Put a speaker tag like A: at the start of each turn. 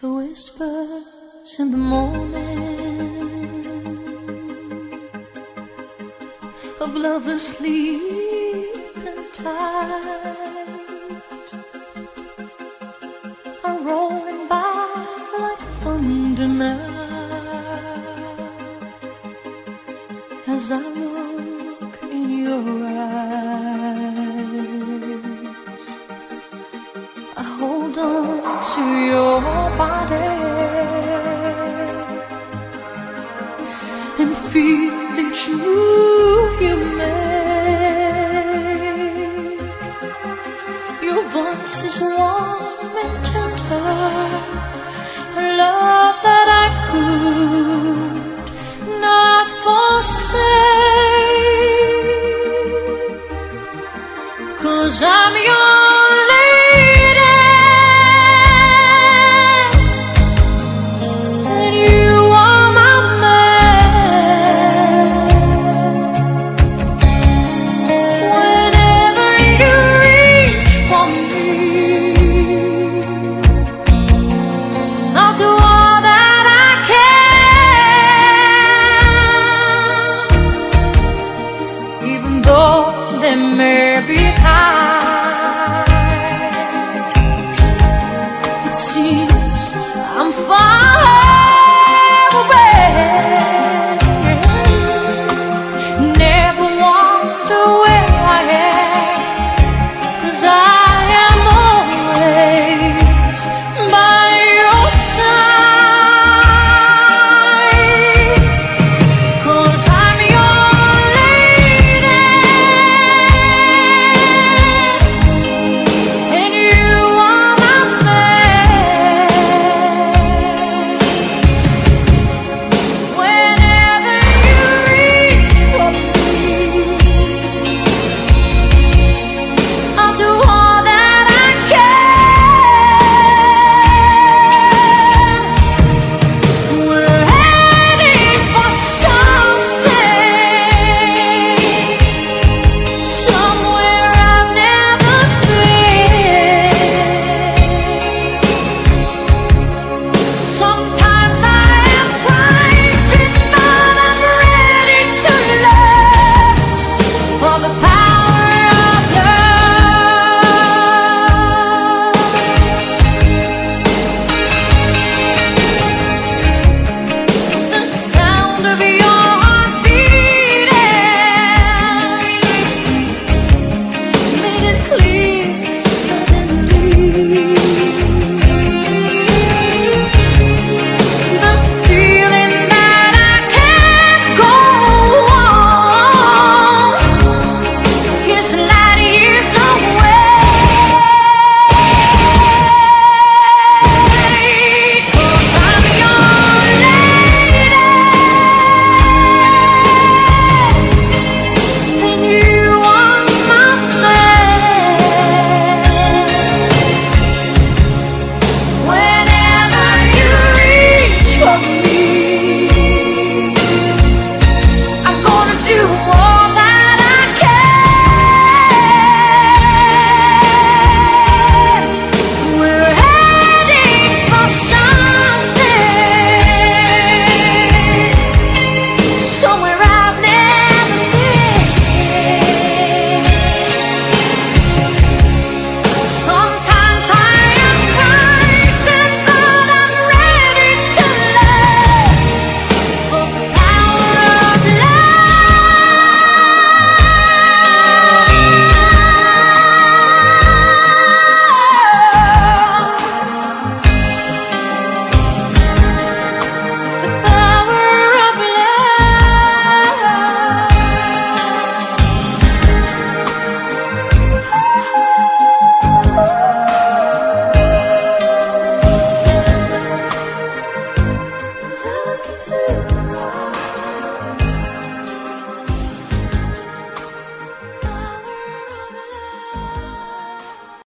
A: The whispers in the morning of lovers sleeping tight are rolling by like thunder now as I look in your eyes. I hold on to your body and feel each move you make. Your voice is warm and tender, a love that I could not forsake. Cause I'm be to